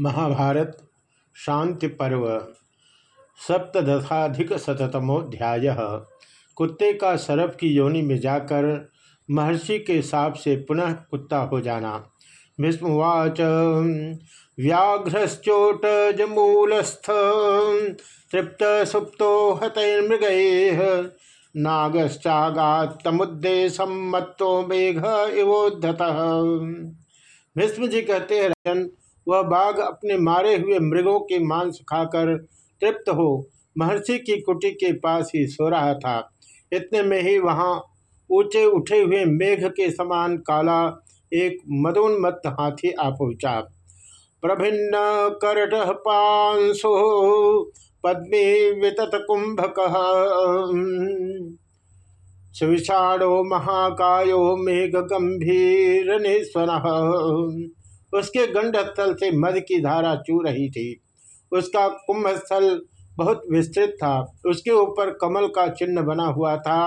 महाभारत, शांति पर्व, सप्तदशाधिक शतमोध्याय कुत्ते का सरफ की योनि में जाकर महर्षि के साप से पुनः कुत्ता हो जाना। भीष्मवाच व्याघ्रश्चोट जमूलस्थ तृप्त सुप्तो हतैर्मृग नागश्चागातमुद्देशम मत्तो मेघ इवोद्धत। भीष्म जी कहते हैं वह बाघ अपने मारे हुए मृगों के मांस खाकर तृप्त हो। महर्षि की कुटी के पास ही सो रहा था। इतने में ही वहाँ ऊँचे उठे हुए मेघ के समान काला एक मदोन्मत्त हाथी आ पहुँचा। प्रभिन्न करट पांसो पद्मी वितत कुंभक। सुविषाणो महाकायो मेघ गंभीर निस्वन। उसके गंडस्थल से मध की धारा चू रही थी। उसका कुंभस्थल बहुत विस्तृत था। उसके ऊपर कमल का चिन्ह बना हुआ था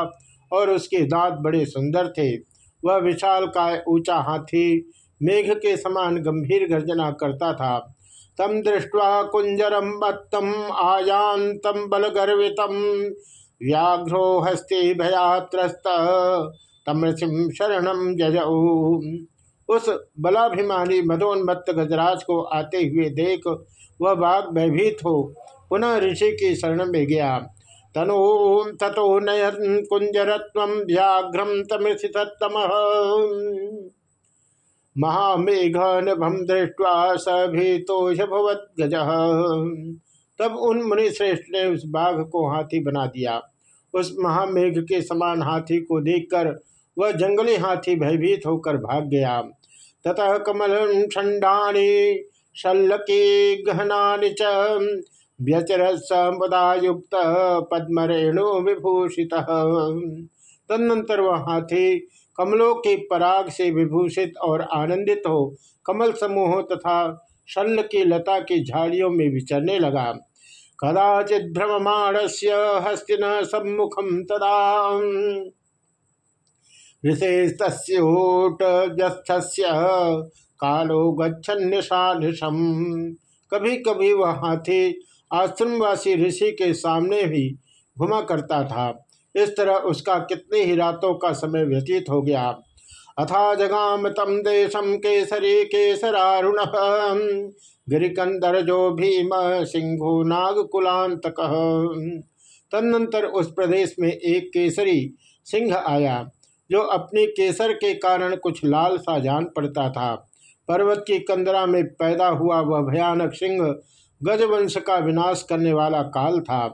और उसके दांत बड़े सुंदर थे। वह विशाल का ऊँचा हाथी मेघ के समान गंभीर गर्जना करता था। तम दृष्टवा कुंजरम मत्तम आयांतम बलगर्वितम व्याघ्रो हस्ते भयात्रस्त तम शरणम जजऊ उस बलाभिमानी मदोन्मत्त गजराज को आते हुए देख वह बाघ भयभीत हो। पुनः ऋषि की शरण में गया। तनो ततो नयन कुंजरत्व व्याघ्रम तमृषितम महामेघ नभम दृष्टवा सभीतोषभवत गज। तब उन मुनि श्रेष्ठ ने उस बाघ को हाथी बना दिया। उस महामेघ के समान हाथी को देखकर वह जंगली हाथी भयभीत होकर भाग गया। ततः कमल छंडाणी शल्लके गहना च व्यचर समुदायुक्त पद्मरेणु विभूषित। तदनंतर वह हाथी कमलों के पराग से विभूषित और आनंदित हो कमल समूहों तथा शल्ल की लता की झाड़ियों में विचरने लगा। कदाचित भ्रममाण से हस्तिन सम्मुखम तदा ऋषेस्तस्योटस्थस्य कालो गच्छन्यशानिशम कभी कभी वह हाथी आश्रमवासी ऋषि के सामने भी घुमा करता था। इस तरह उसका कितने ही रातों का समय व्यतीत हो गया। अथा जगाम तम देशम केसरी केसरारुण। गिरिकंदर जो भीम सिंहु नागकुलांतक तदनंतर उस प्रदेश में एक केसरी सिंह आया। जो अपनी केसर के कारण कुछ लाल सा जान पड़ता था। पर्वत की कंदरा में पैदा हुआ वह भयानक सिंह गजवंश का विनाश करने वाला काल था।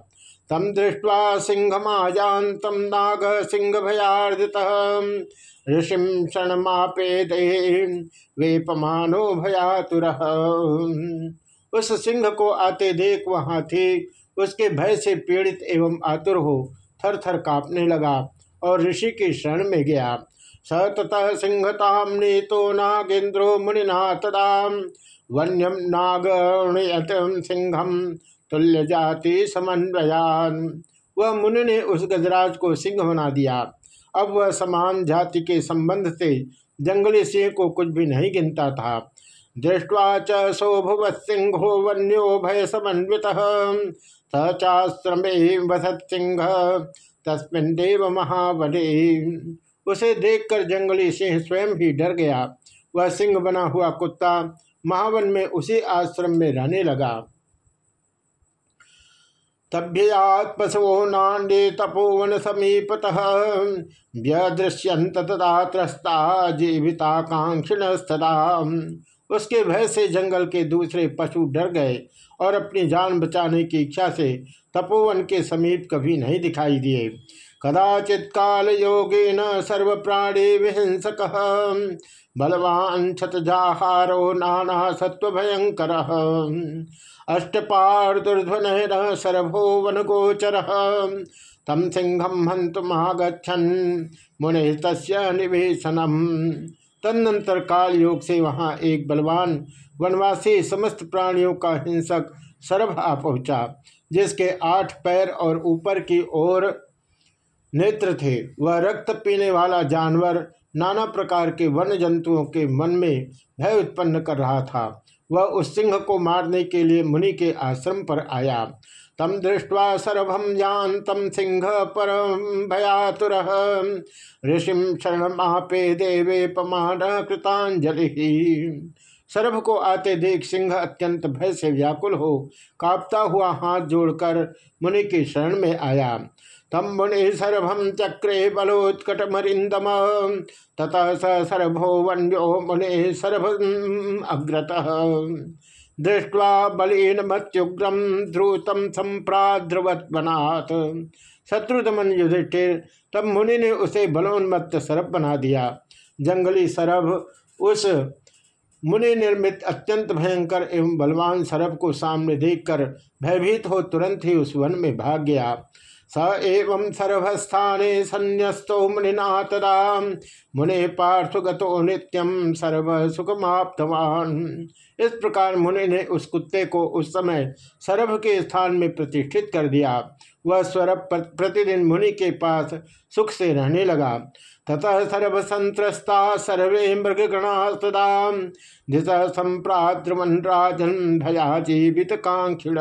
तम दृष्टवा सिंहमाजातम नाग सिंह भयार्दित ऋषिम क्षणमापेदे वेपमानो भयातुर। उस सिंह को आते देख वहाँ थी। उसके भय से पीड़ित एवं आतुर हो थर थर कांपने लगा। और ऋषि की शरण में गया। स ततः सिंहताम नीतो नागेन्द्रो मुनिना तदा वन्यम नागणयत सिंहम तुल्य जाति समन्वयान। वह मुनि ने उस गजराज को सिंह बना दिया। अब वह समान जाति के संबंध से जंगली सिंह को कुछ भी नहीं गिनता था। दृष्टवा च सौभुव सिंहो वन्यो भय समन्वित सचाश्रमे वसत सिंह। तस्मिन देव महाबले। उसे देखकर जंगली सिंह स्वयं ही डर गया। वह सिंह बना हुआ कुत्ता महावन में उसी आश्रम में रहने लगा। तभ्यात पशवो नाण्डे तपोवन समीपत व्यदृश्यंत तदा त्रस्ता जीविताकांक्षिण उसके भय से जंगल के दूसरे पशु डर गए और अपनी जान बचाने की इच्छा से तपोवन के समीप कभी नहीं दिखाई दिए। कदाचित काल योगे न सर्व प्राणी विहिंसक, बलवान छतजाहारो नाना सत्व भयंकर अष्टपार्दुर्ध्वन सरभो वन गोचर तम सिंहम हंतुमागछन मुनि तस्य निवेशनम। तदनंतर काल योग से वहाँ एक बलवान वनवासी समस्त प्राणियों का हिंसक सरभ आ पहुँचा, जिसके आठ पैर और ऊपर की ओर नेत्र थे। वह रक्त पीने वाला जानवर नाना प्रकार के वन जंतुओं के मन में भय उत्पन्न कर रहा था। वह उस सिंह को मारने के लिए मुनि के आश्रम पर आया। तम दृष्ट्वा सर्वम जानतम सिंह परम भयातुर शरण आपे देवे पमान कृतांजलि सर्भ को आते देख सिंह अत्यंत भय से व्याकुल हो, कांपता हुआ हाथ जोड़कर मुनि की शरण में आया। तम मुनि सर्भम चक्रे बलोत्कट मरिंदम ततः सर्भो वन्यो मुनि सर्भ अग्रत। दृष्ट्वा बलीन मत्युग्रम ध्रुतम संप्राद्रवत बनात शत्रुदमन युधिष्ठिर, तब मुनि ने उसे बलोन्मत्त सरभ बना दिया। जंगली सरभ उस मुनि निर्मित अत्यंत भयंकर एवं बलवान सरभ को सामने देखकर भयभीत हो तुरंत ही उस वन में भाग गया। स एवं सर्वस्थाने संन्यस्तो मुनिना तदा। मुने पार्थुगतो नित्यम सर्व सुखमाप्तवान इस प्रकार मुनि ने उस कुत्ते को उस समय सरभ के स्थान में प्रतिष्ठित कर दिया। वह स्वरभ प्रतिदिन मुनि के पास सुख से रहने लगा। ततः सर्व संतस्ता सर्वे मृगगणा सदा दिश संप्राद्रमन राजन भया जीवित कांक्षिण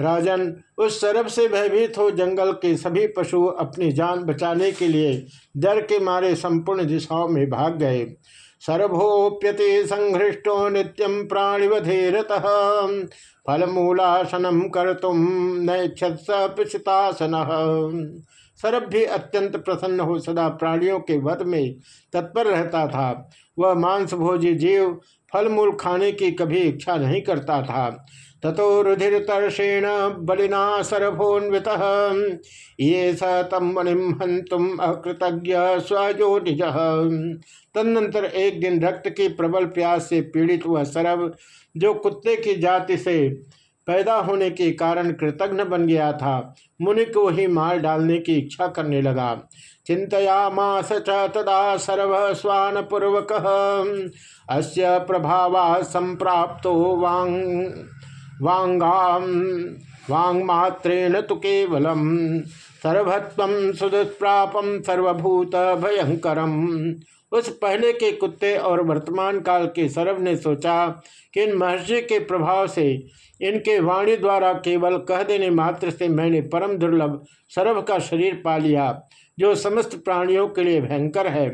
राजन, उस सरब से भयभीत हो जंगल के सभी पशु अपनी जान बचाने के लिए डर के मारे संपूर्ण दिशाओं में भाग गए। सर्वोप्यति संघृष्टो नित्यम प्राणिवधे प्राणिवधेरत। फलमूलासनम कर तुम नक्षतासन सरभ भी अत्यंत प्रसन्न हो सदा प्राणियों के वध में तत्पर रहता था। वह मांसभोजी जीव फल मूल खाने की कभी इच्छा नहीं करता था। ततो रुधिर तर्षेण बलिना सरभोन्वित। ये स तम मुनिम हंतुम अकृतज्ञ स्वजो निज। तदनंतर एक दिन रक्त की प्रबल प्यास से पीड़ित हुआ सरभ, जो कुत्ते की जाति से पैदा होने के कारण कृतज्ञ बन गया था। मुनि को ही मार डालने की इच्छा करने लगा। चिंतयामास तदा सर्व स्वान पूर्वक अस्य प्रभावा संप्राप्तो वांग वांगाम वांगमात्रेण तो केवलम सर्वत्व सुदुष्प्रापम सर्वभूत भयंकरम उस पहले के कुत्ते और वर्तमान काल के सर्व ने सोचा कि इन महर्षि के प्रभाव से इनके वाणी द्वारा केवल कह देने मात्र से मैंने परम दुर्लभ सर्व का शरीर पा लिया, जो समस्त प्राणियों के लिए भयंकर है।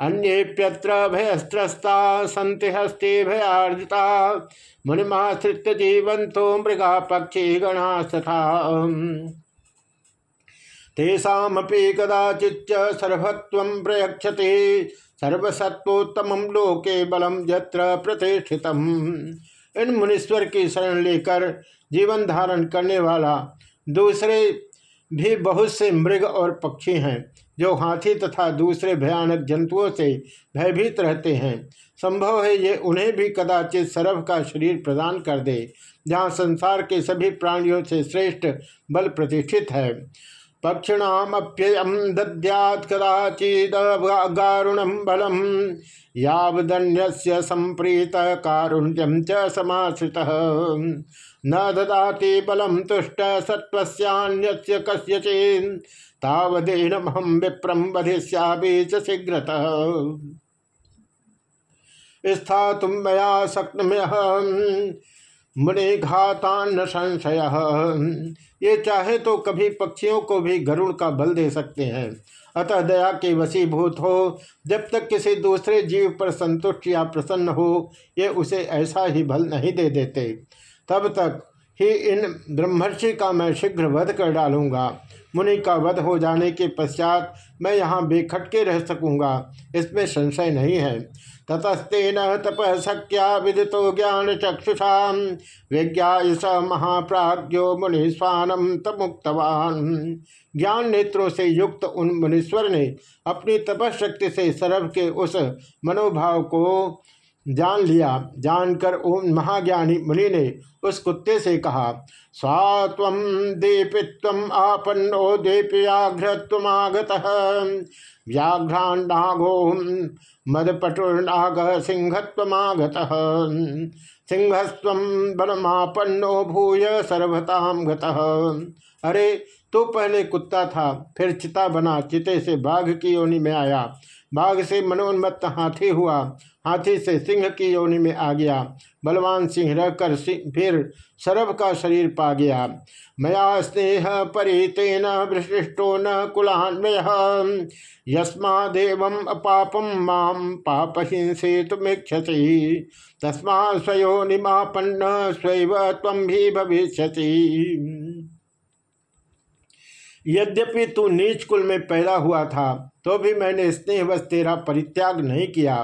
अन्येप्यत्र भयस्त्रस्ता संति हस्ते भयार्जिता मुनिमाश्रित जीवंतो मृगा पक्षी गणास्तथा तेषापि कदाचिच्च सर्वत्व प्रयक्षते सर्वसत्वोत्तम लोके बलम यत्र प्रतिष्ठित इन मुनीश्वर की शरण लेकर जीवन धारण करने वाला दूसरे भी बहुत से मृग और पक्षी हैं, जो हाथी तथा दूसरे भयानक जंतुओं से भयभीत रहते हैं। संभव है ये उन्हें भी कदाचित सरभ का शरीर प्रदान कर दे, जहाँ संसार के सभी प्राणियों से श्रेष्ठ बल प्रतिष्ठित है। पक्षिणामप्ययम दद्यात कदाचिदारुणम बलम यावदन्य संप्रीत कारुण्यम च समाश्रित। न ददाति बलम तुष्ट सत्वस्यान्यस्य कस्यचिन् तावदेन हम विप्रम बधिष्यापि च शीघ्रतः। स्थातुम मया शक्नमय मुनि घातान्न संशय। ये चाहे तो कभी पक्षियों को भी गरुड़ का बल दे सकते हैं। अतः दया के वशीभूत हो। जब तक किसी दूसरे जीव पर संतुष्ट या प्रसन्न हो, ये उसे ऐसा ही बल नहीं दे देते। तब तक ही इन ब्रह्मर्षि का मैं शीघ्र वध कर डालूँगा। मुनि का वध हो जाने के पश्चात मैं यहाँ बेखटके रह सकूँगा। इसमें संशय नहीं है। ततस्तेन तप शक्या विदितो ज्ञान चक्षुषा विज्ञा महाप्राज्यो मुनि त तमुक्तवान। ज्ञान नेत्रों से युक्त उन मुनीश्वर ने अपनी तपशक्ति से सर्व के उस मनोभाव को जान लिया। जानकर ओम महाज्ञानी मुनि ने उस कुत्ते से कहा स्वात्व दीपित्व आपन्नो दीपयाघ्रत्वगत व्याघ्रान्नागो मदपटुर्नाग सिंहत्वगत सिंहस्व बलमापन्नो भूय सर्वताम गतः। अरे तो पहले कुत्ता था, फिर चिता बना, चिते से बाघ की योनि में आया। बाघ से मनोन्मत्त हाथी हुआ। हाथी से सिंह की योनि में आ गया। बलवान सिंह रहकर फिर सरभ का शरीर पा गया। मया स्नेह परितेन विशिष्टो न कुलान्वय। यस्मादेव अपापम माम पाप हिंसे तुमीक्षति तस्मा स्वयो निमापन्न तम भी भविष्य यद्यपि तू नीच कुल में पैदा हुआ था तो भी मैंने स्नेहवश तेरा परित्याग नहीं किया।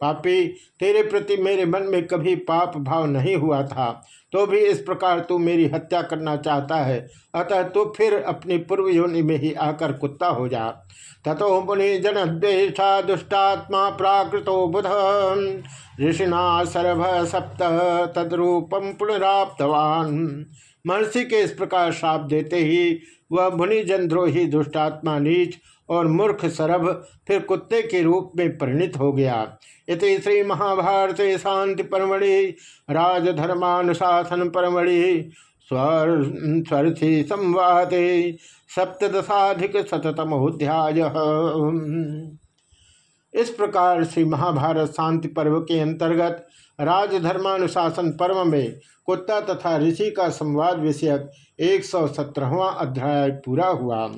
पापी, तेरे प्रति मेरे मन में कभी पाप भाव नहीं हुआ था तो भी इस प्रकार तू मेरी हत्या करना चाहता है। अतः तू फिर अपनी पूर्व योनि में ही आकर कुत्ता हो जा। तथो मुनि जन द्वेषा दुष्टात्मा प्राकृतो बुध। ऋषिना सर्भ सप्त तद्रूपम पुनराप्तवान। महर्षि के इस प्रकार श्राप देते ही वह मुनि जनद्रोही दुष्टात्मा नीच और मूर्ख सरभ, फिर कुत्ते के रूप में परिणित हो गया। इति श्री महाभारत शांति परमणि, राजधर्मानुशासन परमणि। स्वर, स्वर्थी संवाद सप्तशाधिक शतमोध्याय इस प्रकार श्री महाभारत शांति पर्व के अंतर्गत राजधर्मानुशासन पर्व में कुत्ता तथा ऋषि का संवाद विषयक एक सौ अध्याय पूरा हुआ।